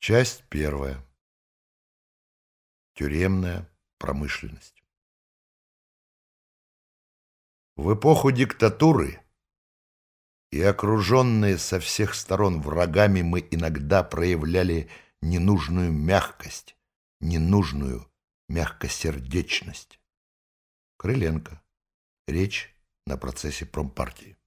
Часть первая. Тюремная промышленность. В эпоху диктатуры и окруженные со всех сторон врагами мы иногда проявляли ненужную мягкость, ненужную мягкосердечность. Крыленко. Речь на процессе промпартии.